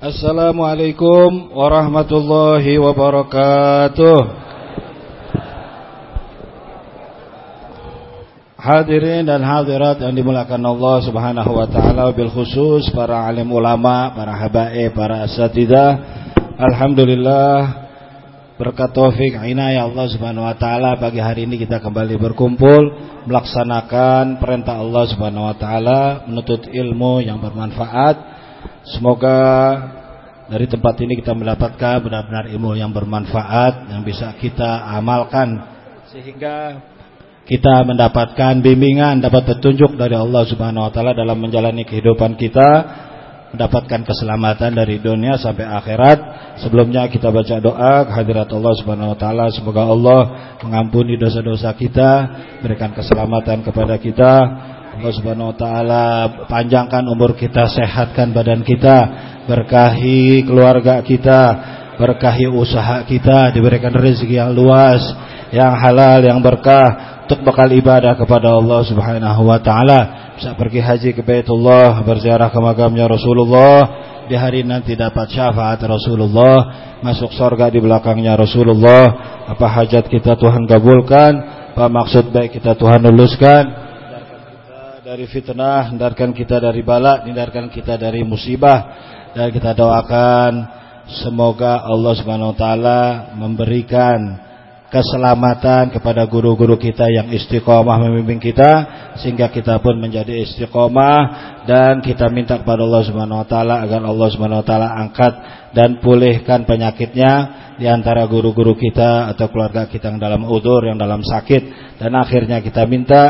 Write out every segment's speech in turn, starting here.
Assalamualaikum warahmatullahi wabarakatuh. Hadirin dan hadirat yang dimulakan Allah subhanahu wa ta'ala Bil khusus para alim ulama, para habaib, para asatidah Alhamdulillah Berkat taufik inayah Allah subhanahu wa ta'ala Pagi hari ini kita kembali berkumpul Melaksanakan perintah Allah subhanahu wa ta'ala Menuntut ilmu yang bermanfaat Semoga dari tempat ini kita mendapatkan benar-benar ilmu yang bermanfaat yang bisa kita amalkan sehingga kita mendapatkan bimbingan, dapat petunjuk dari Allah Subhanahu wa taala dalam menjalani kehidupan kita, mendapatkan keselamatan dari dunia sampai akhirat. Sebelumnya kita baca doa kehadirat Allah Subhanahu wa taala, semoga Allah mengampuni dosa-dosa kita, berikan keselamatan kepada kita Allah Subhanahu wa taala panjangkan umur kita, sehatkan badan kita, berkahi keluarga kita, berkahi usaha kita, diberikan rezeki yang luas, yang halal, yang berkah untuk bekal ibadah kepada Allah Subhanahu wa taala. Bisa pergi haji ke Baitullah, berziarah ke makamnya Rasulullah, di hari nanti dapat syafaat Rasulullah, masuk surga di belakangnya Rasulullah. Apa hajat kita Tuhan kabulkan, apa maksud baik kita Tuhan luluskan dari fitnah, hindarkan kita dari bala, hindarkan kita dari musibah dan kita doakan semoga Allah Subhanahu wa taala memberikan keselamatan kepada guru-guru kita yang istiqomah membimbing kita sehingga kita pun menjadi istiqomah dan kita minta kepada Allah Subhanahu wa taala agar Allah Subhanahu wa taala angkat dan pulihkan penyakitnya di antara guru-guru kita atau keluarga kita yang dalam udur, yang dalam sakit dan akhirnya kita minta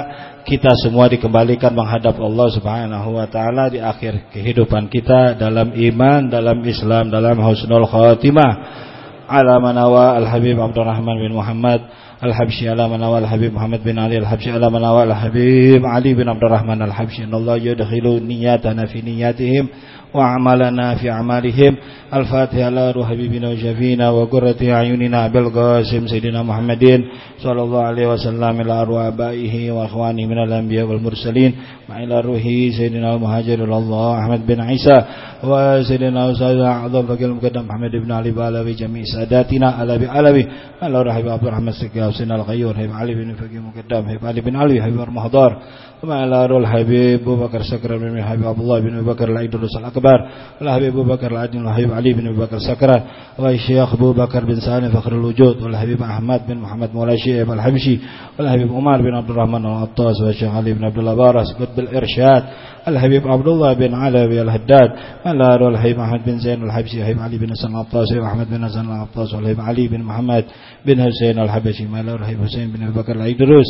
kita semua dikembalikan menghadap Allah Subhanahu wa taala di akhir kehidupan kita dalam iman, dalam Islam, dalam husnul khatimah. على منوى الحبيب عبد الرحمن بن محمد الحبشي على من الحبيب محمد بن علي الحبشي على من الحبيب علي بن عبد الرحمن الحبشي إن الله يدخل نياتنا في نياتهم وأعمالنا في أعمالهم. الفاتحة على روح حبيبنا وشفينا وقرة أعيننا بالقاسم سيدنا محمد صلى الله عليه وسلم إلى أرواح آبائه وإخوانه من الأنبياء والمرسلين وإلى روح سيدنا المهاجر إلى الله أحمد بن عيسى وسيدنا أستاذ أعظم فقير المقدم محمد بن علي بألبي جميع ساداتنا ألبي ألبي على رحب عبد الرحمن السكال سيدنا الغيور هيب علي بن فقير المقدم هيب علي بن علي هيب المهدار وعلى روح الحبيب أبو بكر سكر بن حبيب عبد الله بن أبي بكر العيدروس الأكبر والحبيب أبو بكر العدل والحبيب علي بن أبي بكر سكر والشيخ أبو بكر بن سالم فخر الوجود والحبيب أحمد بن محمد مولاي شيخ الحبشي والحبيب عمر بن عبد الرحمن العطاس والشيخ علي بن عبد الله بارس قطب الإرشاد الحبيب عبد الله بن علوي الهداد والآل والحبيب أحمد بن زين الحبشي الحبيب علي بن حسن العطاس وأحمد بن حسن العطاس والحبيب علي بن محمد بن حسين الحبشي والحبيب حسين بن أبي بكر العيدروس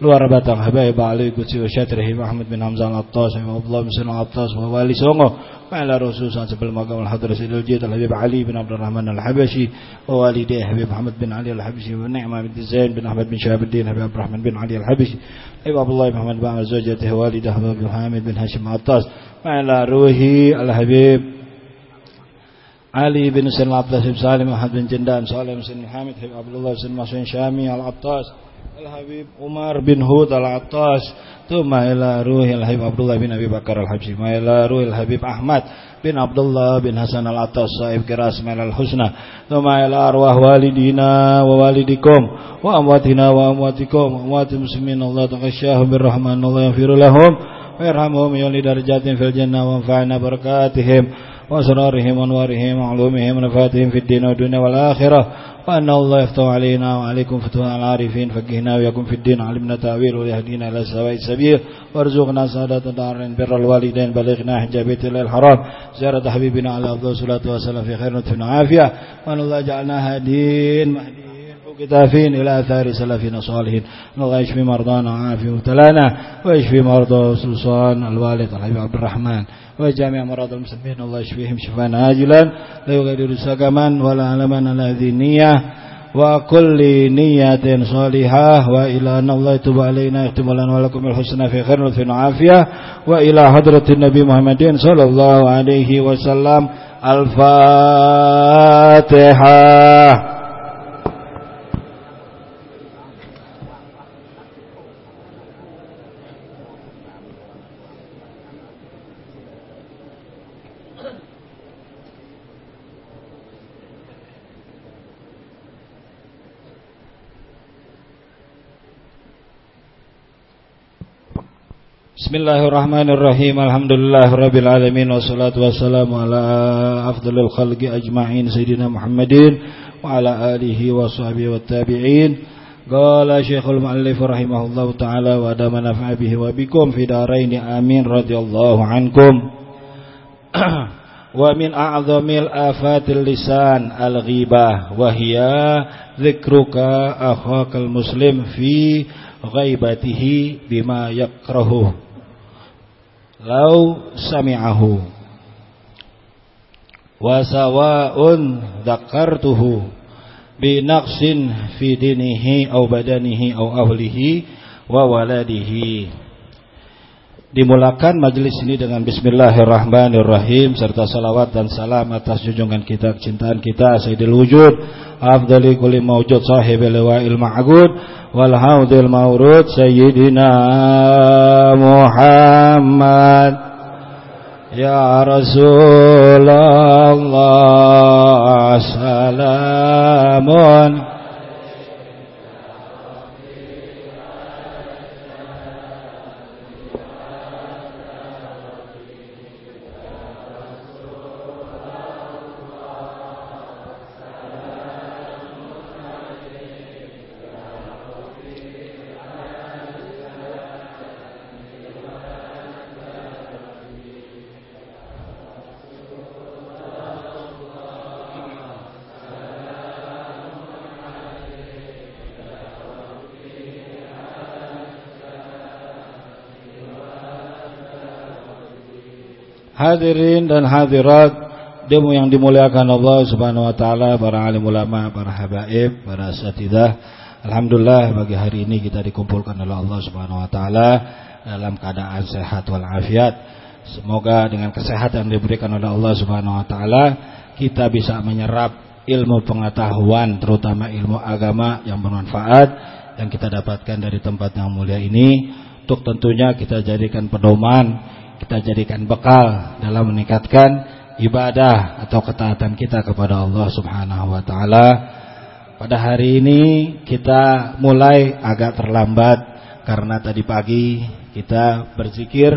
luar batang habaib ali kutsi wa syatrihi Muhammad bin Hamzah al-Attas wa Abdullah bin Sina al-Attas wa wali songo ma'ala rasul sebelum magam al-hadra sidul jid al-habib Ali bin Abdurrahman al-Habashi wa walidih habib Muhammad bin Ali al-Habashi wa ni'ma bin Zain bin Ahmad bin Syahabuddin habib Abdurrahman bin Ali al-Habashi habib Abdullah bin Muhammad bin zawjatihi walidah habib Hamid bin Hashim al-Attas ma'ala ruhi al-habib علي بن سلم الله بن سالم أحمد بن جندان سالم بن حامد عبد الله بن مسعود العطاس Al-Habib Umar bin Hud Al-Attas. Tuma ila ruhil Habib Abdullah bin Abi Bakar Al-Habsyi Ma ila ruhil Habib Ahmad bin Abdullah bin Hasan Al-Attas Sa'ib Kiras Mal Al-Husna. Tuma ila arwah walidina wa walidikum Wa amwatina wa amwatikum. Wa amwati muslimin Allah taqasyahu birrahman Allah yafiru lahum Wa irhamuhum yuli ya darjatin fil jannah Wa anfa'na barakatihim. وأسرارهم وأنوارهم وعلومهم ونفاتهم في الدين والدنيا والآخرة. وأن الله يفتح علينا وعليكم فتوح العارفين. فقهنا ويكون في الدين. علمنا تأويل ويهدينا إلى سواء السبيل. وارزقنا سعادة دارين بر الوالدين. بلغنا حجاب بيت الله الحرام. زيارة حبيبنا على أفضل الصلاة والسلام في خير نطف عافية وأن الله جعلنا هادين. مهديين كتافين إلى آثار سلفنا صالحين الله يشفي مرضانا وعافي مبتلانا ويشفي مرضى سلطان الوالد الحبيب عبد الرحمن وجميع مرضى المسلمين. الله يشفيهم شفاء عاجلا لا يغادر سقما ولا علما على هذه النية وكل نية صالحة وإلى أن الله يتوب علينا يختم لنا ولكم الحسنى في خير وفي عافية وإلى حضرة النبي محمد صلى الله عليه وسلم الفاتحة. Bismillahirrahmanirrahim. Alhamdulillah rabbil alamin wassalatu wassalamu ala afdhalil khalqi ajma'in sayyidina Muhammadin wa ala alihi wa sahbihi wa tabi'in. Qala Syekhul Mu'allif rahimahullahu taala wa adama nafa'a bihi wa bikum fi darain amin radhiyallahu ankum. wa min a'zamil afatil lisan al-ghibah wa hiya dzikruka akhakal muslim fi ghaibatihi bima yakrahu lau sami'ahu. Wa sawa'un dzakartuhu bi naqsin fi dinihi aw badanihi aw ahlihi wa waladihi. Dimulakan majelis ini dengan bismillahirrahmanirrahim serta salawat dan salam atas junjungan kita kecintaan kita Sayyidil Wujud afdali kulli mawjud sahibil liwa'il ma'gud wal haudil maurud Sayyidina Muhammad Ya Rasulullah Hadirin dan hadirat demo yang dimuliakan Allah Subhanahu wa taala, para alim ulama, para habaib, para asatidah. Alhamdulillah bagi hari ini kita dikumpulkan oleh Allah Subhanahu wa taala dalam keadaan sehat wal afiat. Semoga dengan kesehatan yang diberikan oleh Allah Subhanahu wa taala kita bisa menyerap ilmu pengetahuan terutama ilmu agama yang bermanfaat yang kita dapatkan dari tempat yang mulia ini untuk tentunya kita jadikan pedoman kita jadikan bekal dalam meningkatkan ibadah atau ketaatan kita kepada Allah Subhanahu wa taala. Pada hari ini kita mulai agak terlambat karena tadi pagi kita berzikir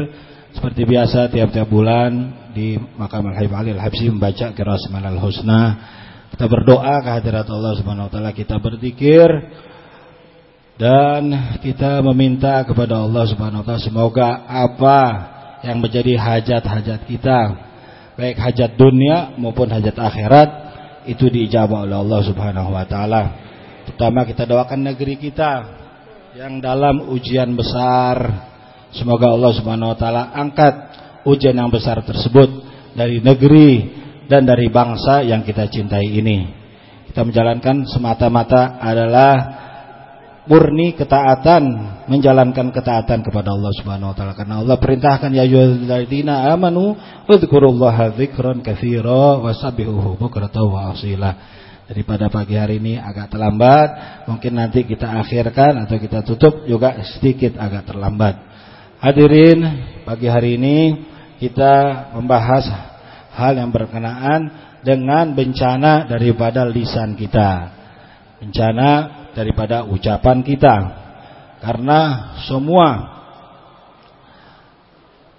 seperti biasa tiap-tiap bulan di makam Al-Habib Ali Al-Habsyi membaca Qiraat Al-Husna. Kita berdoa kehadirat Allah Subhanahu wa taala, kita berzikir dan kita meminta kepada Allah Subhanahu wa taala semoga apa yang menjadi hajat-hajat kita baik hajat dunia maupun hajat akhirat itu diijabah oleh Allah Subhanahu wa taala. Terutama kita doakan negeri kita yang dalam ujian besar. Semoga Allah Subhanahu wa taala angkat ujian yang besar tersebut dari negeri dan dari bangsa yang kita cintai ini. Kita menjalankan semata-mata adalah murni ketaatan menjalankan ketaatan kepada Allah Subhanahu wa taala. Karena Allah perintahkan ya ayyuhalladzina amanu udzukurullaha dzikran katsira wasabbihuhu bukratan wa asila. Daripada pagi hari ini agak terlambat mungkin nanti kita akhirkan atau kita tutup juga sedikit agak terlambat. Hadirin pagi hari ini kita membahas hal yang berkenaan dengan bencana daripada lisan kita. Bencana daripada ucapan kita. Karena semua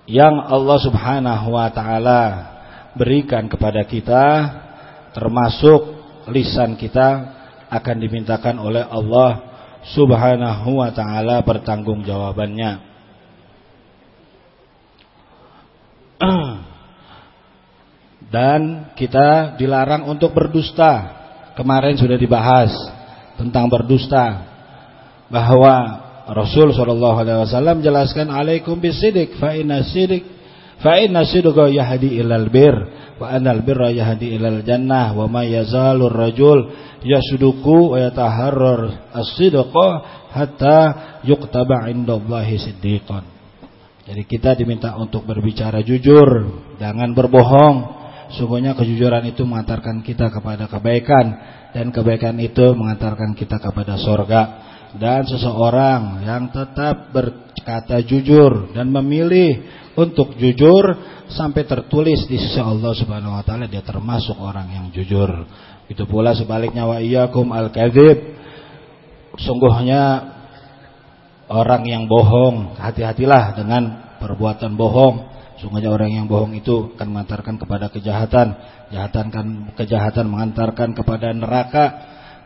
yang Allah Subhanahu wa taala berikan kepada kita termasuk lisan kita akan dimintakan oleh Allah Subhanahu wa taala pertanggungjawabannya. Dan kita dilarang untuk berdusta. Kemarin sudah dibahas tentang berdusta bahwa Rasul sallallahu alaihi wasallam jelaskan alaikum bisidik fa inna sidik fa inna sidqa yahdi ilal bir wa anal birra yahdi ilal jannah wa ma yazalur rajul yasduku wa yataharrar as-sidqa hatta yuktaba indallahi siddiqan. Jadi kita diminta untuk berbicara jujur jangan berbohong. Sungguhnya kejujuran itu mengantarkan kita kepada kebaikan dan kebaikan itu mengantarkan kita kepada sorga. Dan seseorang yang tetap berkata jujur dan memilih untuk jujur sampai tertulis di sisi Allah Subhanahu wa taala dia termasuk orang yang jujur. Itu pula sebaliknya wa iyyakum al-kadzib. Sungguhnya orang yang bohong, hati-hatilah dengan perbuatan bohong. Sungguhnya orang yang bohong itu akan mengantarkan kepada kejahatan, kejahatan kan kejahatan mengantarkan kepada neraka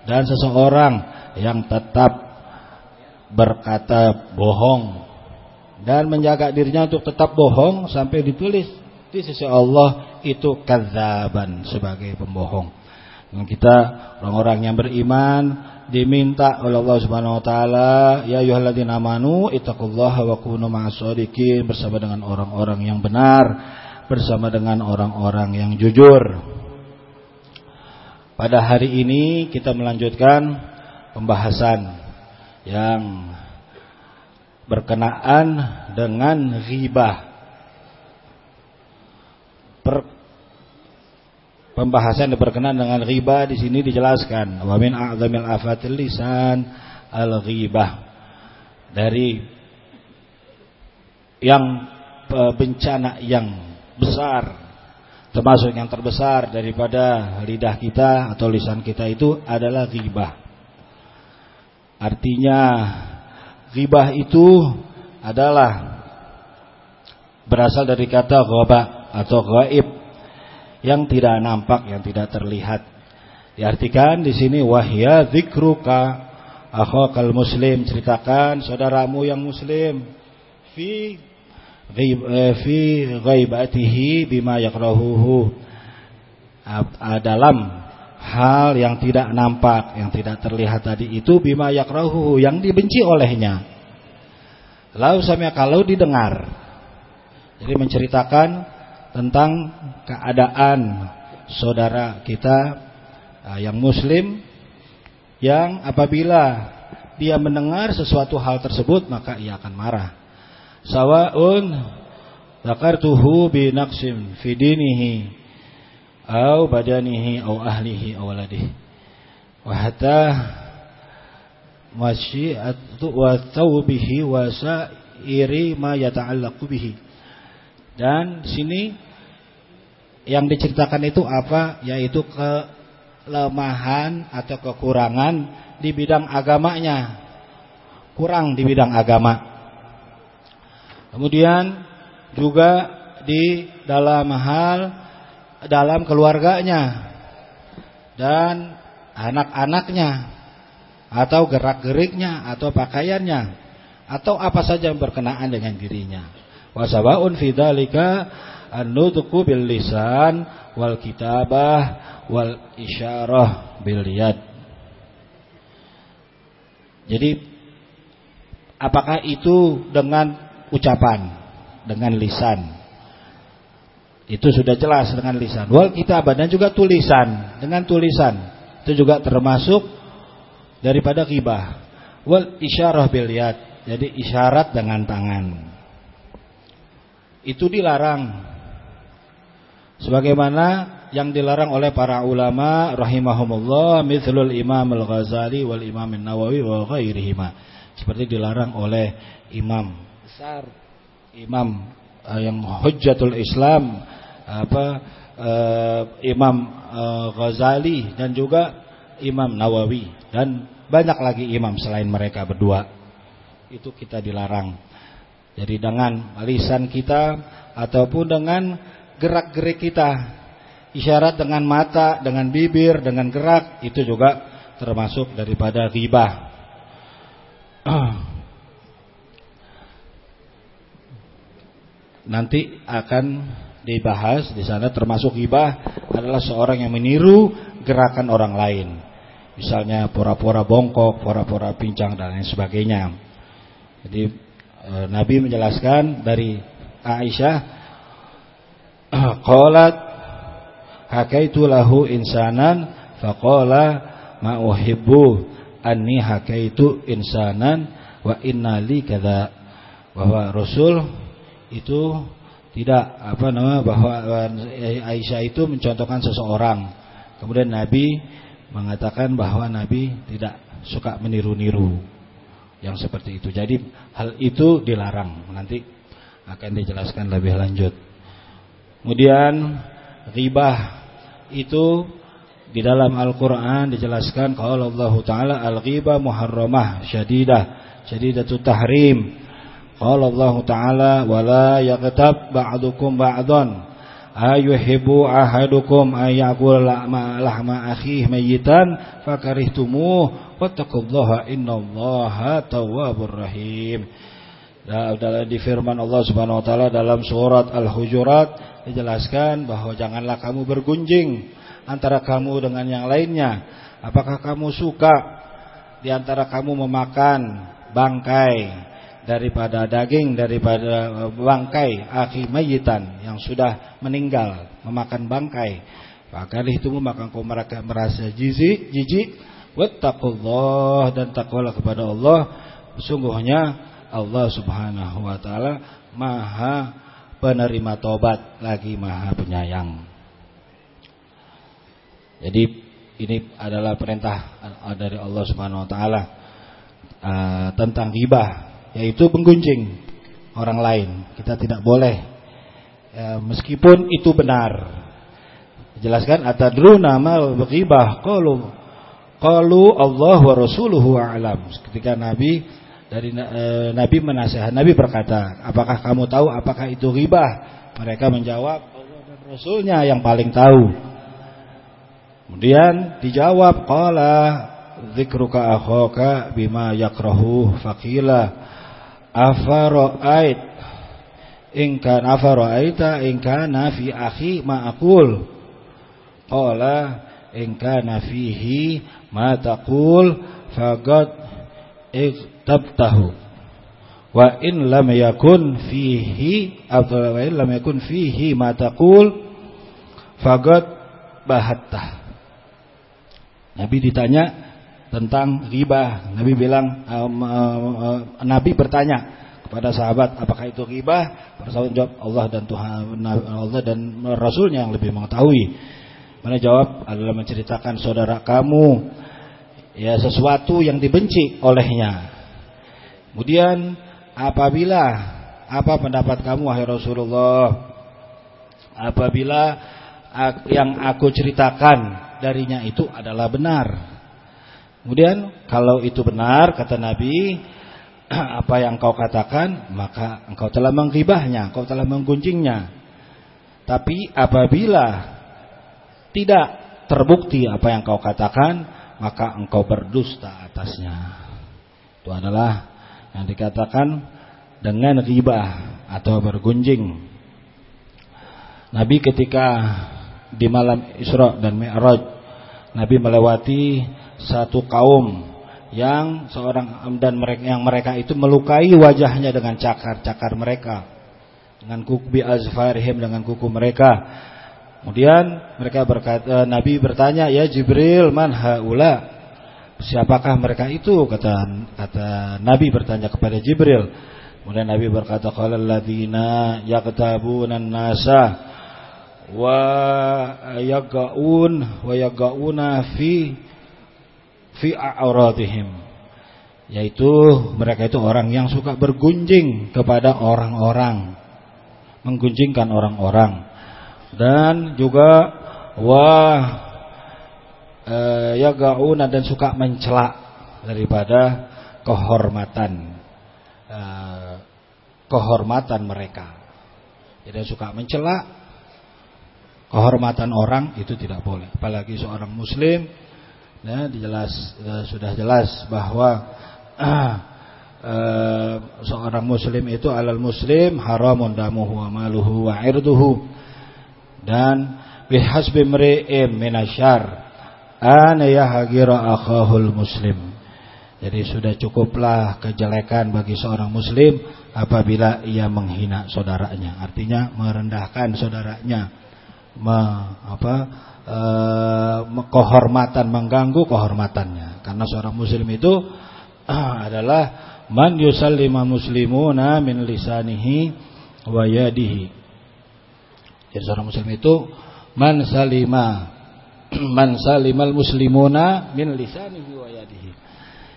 dan seseorang yang tetap berkata bohong dan menjaga dirinya untuk tetap bohong sampai ditulis di sisi Allah itu kazaban sebagai pembohong. Kita orang-orang yang beriman diminta oleh Allah Subhanahu wa taala, ya ayyuhalladzina amanu ittaqullaha wa kunu ma'as-shadiqin bersama dengan orang-orang yang benar, bersama dengan orang-orang yang jujur. Pada hari ini kita melanjutkan pembahasan yang berkenaan dengan ghibah. Per pembahasan yang berkenaan dengan riba di sini dijelaskan. Wa min a'zamil afatil lisan al ghibah dari yang bencana yang besar termasuk yang terbesar daripada lidah kita atau lisan kita itu adalah ghibah. Artinya ghibah itu adalah berasal dari kata ghaba atau ghaib yang tidak nampak, yang tidak terlihat. Diartikan di sini wahya dzikruka akhakal muslim, ceritakan saudaramu yang muslim fi eh, fi ghaibatihi bima yakrahuhu dalam hal yang tidak nampak, yang tidak terlihat tadi itu bima yakrahuhu yang dibenci olehnya. Lalu sampai kalau didengar. Jadi menceritakan tentang keadaan saudara kita uh, yang muslim yang apabila dia mendengar sesuatu hal tersebut maka ia akan marah. Sawaun zakartuhu bi naqsim fi dinihi au badanihi au ahlihi au waladihi. Wa hatta masyiatu wa thawbihi wa sa'iri ma yata'allaqu bihi. Dan sini yang diceritakan itu apa? Yaitu kelemahan atau kekurangan di bidang agamanya. Kurang di bidang agama. Kemudian juga di dalam hal dalam keluarganya dan anak-anaknya atau gerak-geriknya atau pakaiannya atau apa saja yang berkenaan dengan dirinya. Wasabaun fidalika an-nutqu bil lisan wal kitabah wal isyarah bil yad. Jadi apakah itu dengan ucapan, dengan lisan? Itu sudah jelas dengan lisan. Wal kitabah dan juga tulisan, dengan tulisan. Itu juga termasuk daripada ghibah. Wal isyarah bil yad. Jadi isyarat dengan tangan. Itu dilarang. Sebagaimana yang dilarang oleh para ulama rahimahumullah mithlul Imam Al-Ghazali wal Imam An-Nawawi wa ghairihima. Seperti dilarang oleh imam besar imam uh, yang hujjatul Islam apa uh, Imam uh, Ghazali dan juga Imam Nawawi. Dan banyak lagi imam selain mereka berdua. Itu kita dilarang jadi dengan lisan kita ataupun dengan gerak-gerik kita. Isyarat dengan mata, dengan bibir, dengan gerak itu juga termasuk daripada ghibah. Nanti akan dibahas di sana termasuk ghibah adalah seorang yang meniru gerakan orang lain. Misalnya pura-pura bongkok, pura-pura pincang dan lain sebagainya. Jadi Nabi menjelaskan dari Aisyah qalat hakaitu lahu insanan faqala ma uhibbu anni hakaitu insanan wa inna li kadza bahwa Rasul itu tidak apa nama bahwa Aisyah itu mencontohkan seseorang. Kemudian Nabi mengatakan bahwa Nabi tidak suka meniru-niru yang seperti itu. Jadi hal itu dilarang. Nanti akan dijelaskan lebih lanjut. Kemudian ghibah itu di dalam Al-Qur'an dijelaskan kalau Allah taala al-ghibah muharramah syadidah, syadidatu tahrim. Qala Allah Ta'ala wala yaghtab ba'dukum ba'dan ayuhibbu ahadukum ayyakul lahma akhihi mayitan fakarihtumuh wattaqullaha innallaha tawwabur rahim. Nah, di firman Allah Subhanahu wa taala dalam surat Al-Hujurat dijelaskan bahwa janganlah kamu bergunjing antara kamu dengan yang lainnya. Apakah kamu suka di antara kamu memakan bangkai daripada daging daripada bangkai akhi mayitan yang sudah meninggal memakan bangkai. Maka itu maka mereka merasa jijik jijik. Wattaqullah dan takwalah kepada Allah. Sungguhnya Allah Subhanahu wa taala Maha penerima tobat lagi Maha penyayang. Jadi ini adalah perintah dari Allah Subhanahu wa taala uh, tentang ghibah yaitu menggunjing orang lain. Kita tidak boleh ya, meskipun itu benar. Jelaskan atadruna mal ghibah qalu qalu Allah wa rasuluhu a'lam. Ketika Nabi dari e, Nabi menasihat Nabi berkata, "Apakah kamu tahu apakah itu ghibah?" Mereka menjawab, "Allah dan Rasulnya yang paling tahu." Kemudian dijawab, "Qala dzikruka akhaka bima yakrahu faqila afara'ait. In kana afara'aita in kana fi akhi ma aqul qala in kana fihi ma taqul faqad iktabtahu. Wa in lam yakun fihi atau wa in lam yakun fihi ma taqul faqad bahatta Nabi ditanya tentang ghibah. Nabi bilang uh, uh, uh, Nabi bertanya kepada sahabat apakah itu ghibah? Para sahabat jawab Allah dan Tuhan Allah dan Rasulnya yang lebih mengetahui. Mana jawab adalah menceritakan saudara kamu ya sesuatu yang dibenci olehnya. Kemudian apabila apa pendapat kamu wahai Rasulullah? Apabila yang aku ceritakan darinya itu adalah benar Kemudian kalau itu benar kata Nabi apa yang kau katakan maka engkau telah menggibahnya, engkau telah menggunjingnya. Tapi apabila tidak terbukti apa yang kau katakan maka engkau berdusta atasnya. Itu adalah yang dikatakan dengan ghibah atau bergunjing. Nabi ketika di malam Isra dan Mi'raj Nabi melewati satu kaum yang seorang dan mereka yang mereka itu melukai wajahnya dengan cakar-cakar mereka. Dengan kuku azfarihim dengan kuku mereka. Kemudian mereka berkata Nabi bertanya ya Jibril man haula? Siapakah mereka itu? kata kata Nabi bertanya kepada Jibril. Kemudian Nabi berkata qala alladziina yaqtabuna nasa wa yaqaun wa yaqauna fi fi a'radihim. Yaitu mereka itu orang yang suka bergunjing kepada orang-orang menggunjingkan orang-orang. Dan juga wa e, yagauna dan suka mencela daripada kehormatan e, kehormatan mereka. Jadi suka mencela kehormatan orang itu tidak boleh. Apalagi seorang muslim ya dijelas ya, sudah jelas bahwa uh, uh, seorang muslim itu alal muslim haramun damuhu wa maluhu wa irduhu. Dan bihasbi mri'im minasyar an yahgira akhahul muslim. Jadi sudah cukuplah kejelekan bagi seorang muslim apabila ia menghina saudaranya. Artinya merendahkan saudaranya me, apa eh, kehormatan mengganggu kehormatannya. Karena seorang muslim itu adalah man yusallima muslimuna min lisanihi wa yadihi. Jadi seorang muslim itu man salima man salimal muslimuna min lisanihi wa yadihi.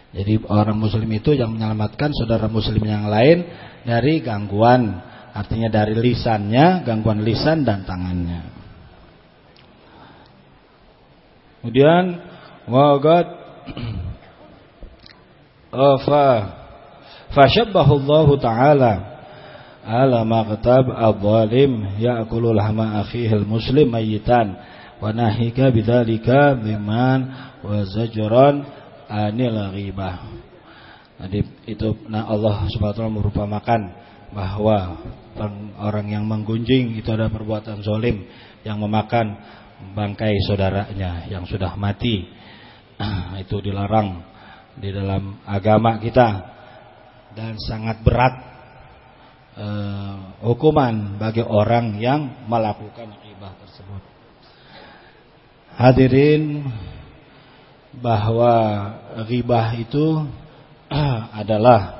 Jadi orang muslim itu yang menyelamatkan saudara muslim yang lain dari gangguan. Artinya dari lisannya gangguan lisan dan tangannya Kemudian waqad afa Fashabbahu Allah Ta'ala ala maqtab adh-dhalim ya'kulu lahma akhihi al-muslim mayitan wa nahika bidzalika biman wa zajran anil ghibah. Jadi itu nah Allah Subhanahu wa taala merupakan bahwa orang yang menggunjing itu ada perbuatan zolim yang memakan bangkai saudaranya yang sudah mati. itu dilarang di dalam agama kita dan sangat berat uh, hukuman bagi orang yang melakukan riba tersebut. Hadirin bahwa ribah itu adalah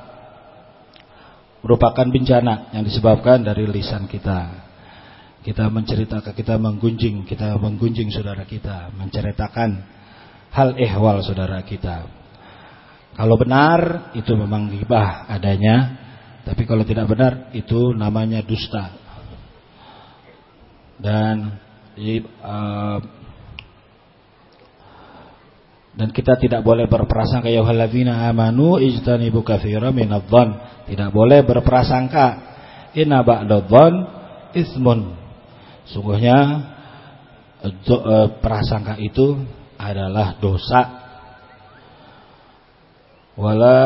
merupakan bencana yang disebabkan dari lisan kita. Kita menceritakan, kita menggunjing, kita menggunjing saudara kita, menceritakan hal ehwal saudara kita. Kalau benar itu memang ribah adanya, tapi kalau tidak benar itu namanya dusta. Dan uh, dan kita tidak boleh berprasangka ya halladzina amanu ijtanibu katsiran minadh-dhann. Tidak boleh berprasangka inna ba'dadh-dhann ismun. Sungguhnya eh, prasangka itu adalah dosa. Wala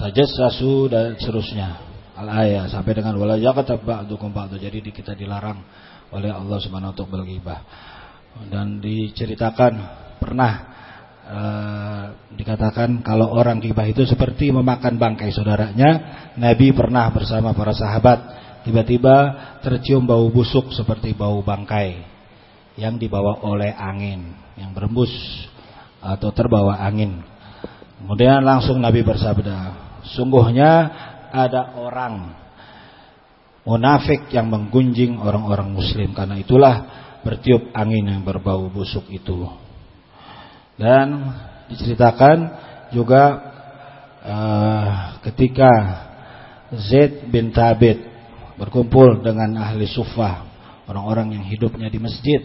tajassasu dan seterusnya. Al-ayat sampai dengan wala yaqtab ba'dukum ba'du. Jadi kita dilarang oleh Allah Subhanahu untuk berghibah. Dan diceritakan pernah Eh, dikatakan kalau orang gibah itu seperti memakan bangkai saudaranya. Nabi pernah bersama para sahabat tiba-tiba tercium bau busuk seperti bau bangkai yang dibawa oleh angin yang berembus atau terbawa angin. Kemudian langsung Nabi bersabda, sungguhnya ada orang munafik yang menggunjing orang-orang muslim karena itulah bertiup angin yang berbau busuk itu. Dan diceritakan juga uh, ketika Zaid bin Thabit berkumpul dengan ahli sufah, orang-orang yang hidupnya di masjid,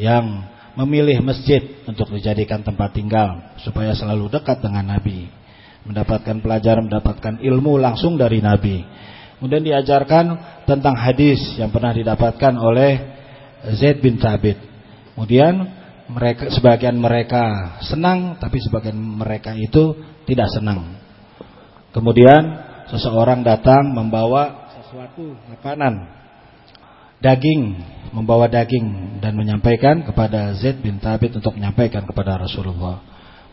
yang memilih masjid untuk dijadikan tempat tinggal supaya selalu dekat dengan Nabi, mendapatkan pelajaran, mendapatkan ilmu langsung dari Nabi. Kemudian diajarkan tentang hadis yang pernah didapatkan oleh Zaid bin Thabit. Kemudian mereka sebagian mereka senang tapi sebagian mereka itu tidak senang. Kemudian seseorang datang membawa sesuatu makanan daging, membawa daging dan menyampaikan kepada Zaid bin Thabit untuk menyampaikan kepada Rasulullah.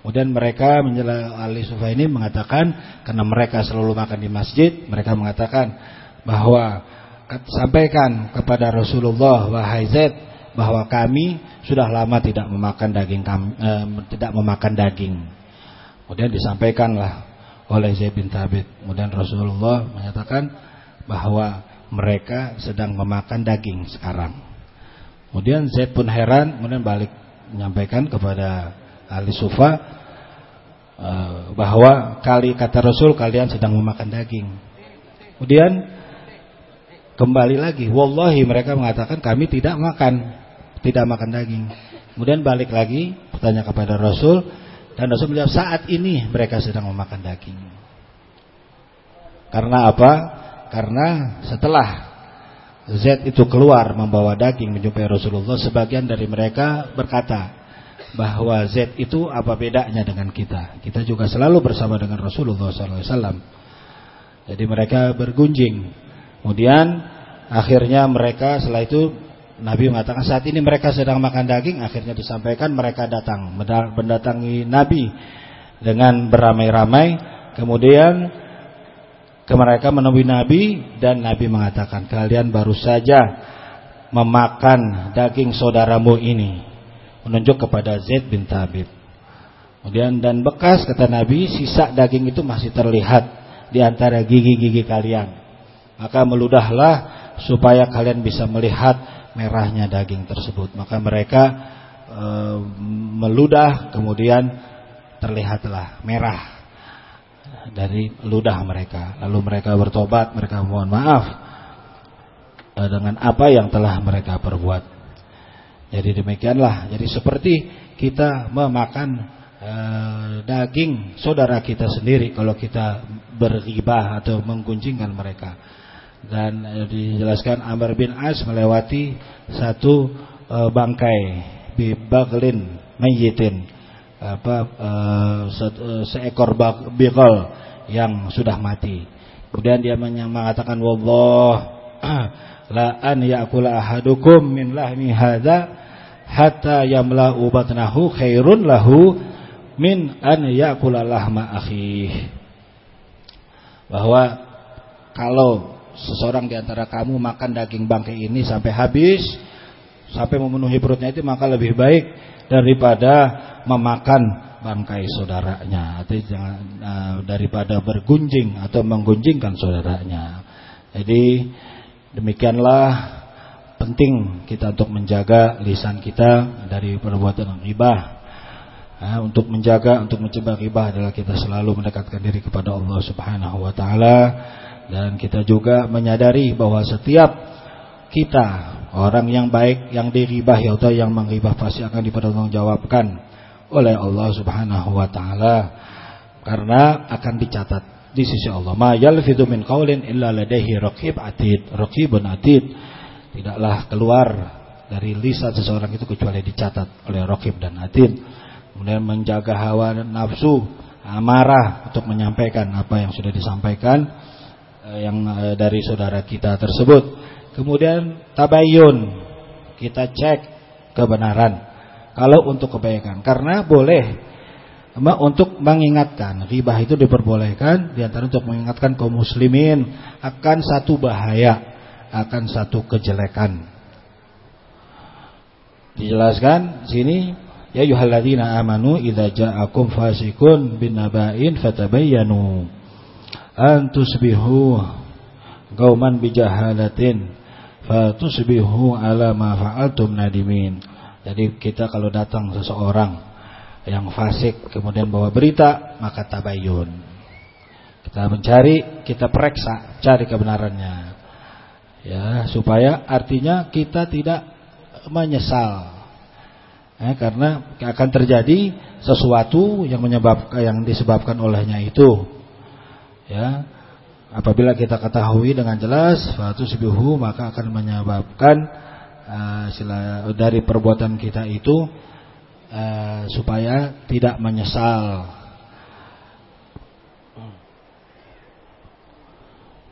Kemudian mereka menjelaskan Ali Sufa ini mengatakan karena mereka selalu makan di masjid, mereka mengatakan bahwa sampaikan kepada Rasulullah wahai Zaid bahwa kami sudah lama tidak memakan daging eh, tidak memakan daging. Kemudian disampaikanlah oleh Zaid bin Thabit. Kemudian Rasulullah menyatakan bahwa mereka sedang memakan daging sekarang. Kemudian Zaid pun heran, kemudian balik menyampaikan kepada Ali Sufa eh, bahwa kali kata Rasul kalian sedang memakan daging. Kemudian kembali lagi, wallahi mereka mengatakan kami tidak makan tidak makan daging. Kemudian balik lagi bertanya kepada Rasul dan Rasul menjawab saat ini mereka sedang memakan daging. Karena apa? Karena setelah Z itu keluar membawa daging menjumpai Rasulullah, sebagian dari mereka berkata bahwa Z itu apa bedanya dengan kita? Kita juga selalu bersama dengan Rasulullah SAW. Jadi mereka bergunjing. Kemudian akhirnya mereka setelah itu Nabi mengatakan saat ini mereka sedang makan daging, akhirnya disampaikan mereka datang mendatangi Nabi dengan beramai-ramai, kemudian ke mereka menemui Nabi dan Nabi mengatakan kalian baru saja memakan daging saudaramu ini, menunjuk kepada Zaid bin Thabit. Kemudian dan bekas kata Nabi sisa daging itu masih terlihat di antara gigi-gigi kalian. Maka meludahlah supaya kalian bisa melihat merahnya daging tersebut. Maka mereka e, meludah kemudian terlihatlah merah dari ludah mereka. Lalu mereka bertobat, mereka mohon maaf e, dengan apa yang telah mereka perbuat. Jadi demikianlah. Jadi seperti kita memakan uh, daging saudara kita sendiri kalau kita berghibah atau menggunjingkan mereka. Dan uh, dijelaskan Amr bin As melewati satu bangkai bibaglin mayyitin apa uh, se uh, seekor bigol yang sudah mati. Kemudian dia mengatakan wallah la an ya'kula ahadukum min lahmi hadza hatta yamla'u batnahu khairun lahu min an ya'kula lahma akhih. Bahwa kalau seseorang di antara kamu makan daging bangkai ini sampai habis, sampai memenuhi perutnya itu maka lebih baik daripada memakan bangkai saudaranya atau jangan uh, daripada bergunjing atau menggunjingkan saudaranya. Jadi demikianlah penting kita untuk menjaga lisan kita dari perbuatan ghibah. Nah, untuk menjaga, untuk mencegah ghibah adalah kita selalu mendekatkan diri kepada Allah Subhanahu wa taala dan kita juga menyadari bahwa setiap kita Orang yang baik yang diribah atau yang mengribah pasti akan dipertanggungjawabkan oleh Allah Subhanahu wa taala karena akan dicatat di sisi Allah. Ma yalfidu min qaulin illa ladaihi raqib atid. Raqibun atid. Tidaklah keluar dari lisan seseorang itu kecuali dicatat oleh raqib dan atid. Kemudian menjaga hawa nafsu, amarah untuk menyampaikan apa yang sudah disampaikan eh, yang eh, dari saudara kita tersebut Kemudian tabayun, kita cek kebenaran. Kalau untuk kebaikan, karena boleh untuk mengingatkan, ribah itu diperbolehkan di antara untuk mengingatkan kaum muslimin akan satu bahaya, akan satu kejelekan. Dijelaskan sini ya yuhalladina amanu idza ja'akum fasikun bin naba'in fatabayyanu an tusbihu qauman bijahalatin fatusbihu ala ma fa'altum nadimin. Jadi kita kalau datang seseorang yang fasik kemudian bawa berita maka tabayun. Kita mencari, kita periksa, cari kebenarannya. Ya, supaya artinya kita tidak menyesal. Eh, karena akan terjadi sesuatu yang menyebabkan yang disebabkan olehnya itu. Ya, Apabila kita ketahui dengan jelas fatusbihu maka akan menyebabkan uh, dari perbuatan kita itu uh, supaya tidak menyesal.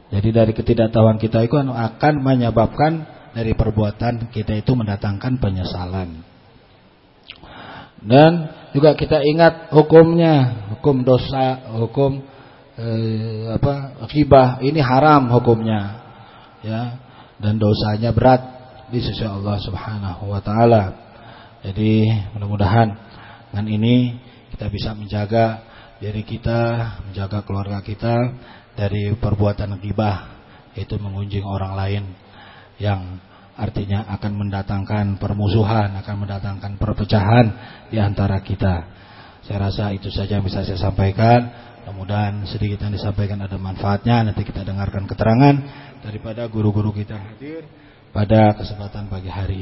Jadi dari ketidaktahuan kita itu akan menyebabkan dari perbuatan kita itu mendatangkan penyesalan. Dan juga kita ingat hukumnya, hukum dosa, hukum eh, apa kibah ini haram hukumnya ya dan dosanya berat di sisi Allah Subhanahu wa taala. Jadi mudah-mudahan dengan ini kita bisa menjaga diri kita, menjaga keluarga kita dari perbuatan ghibah yaitu mengunjing orang lain yang artinya akan mendatangkan permusuhan, akan mendatangkan perpecahan di antara kita. Saya rasa itu saja yang bisa saya sampaikan. Mudah-mudahan sedikit yang disampaikan ada manfaatnya. Nanti kita dengarkan keterangan daripada guru-guru kita hadir pada kesempatan pagi hari ini.